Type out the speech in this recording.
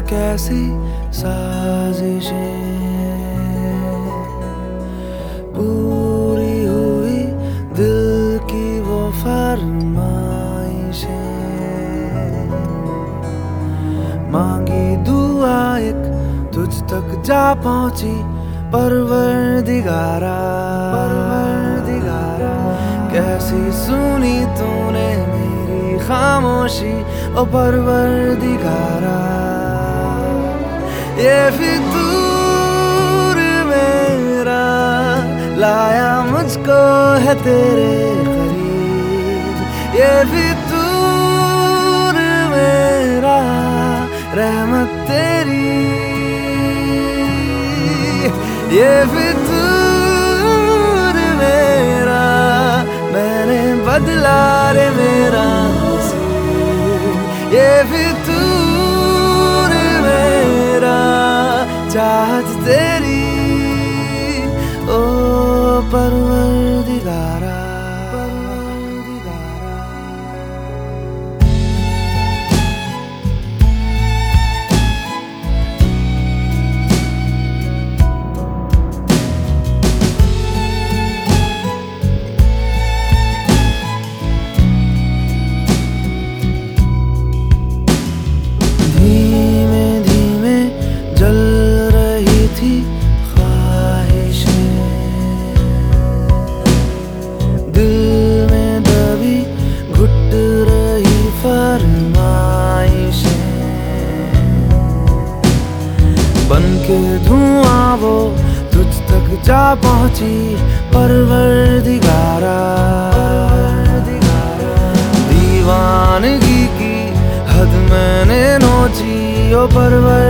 कैसी साजिशें? पूरी हुई दिल की वो फरमाइशें। मांगी दुआ एक तुझ तक जा पहुँची परवर दिगारा परवर दिगारा कैसी सुनी तूने मेरी खामोशी, ओ परवर दिगारा ये फितूर मेरा लाया मुझको है तेरे करीब। ये फितूर मेरा रहमत तेरी। ये फितूर मेरा मैंने बदला रे मेरा ये फितूर चाहत तेरी ओ परवर के धुआँ वो तुझ तक जा पहुँची परवर दिगारा दीवानगी की हद मैंने नोची, ओ परवर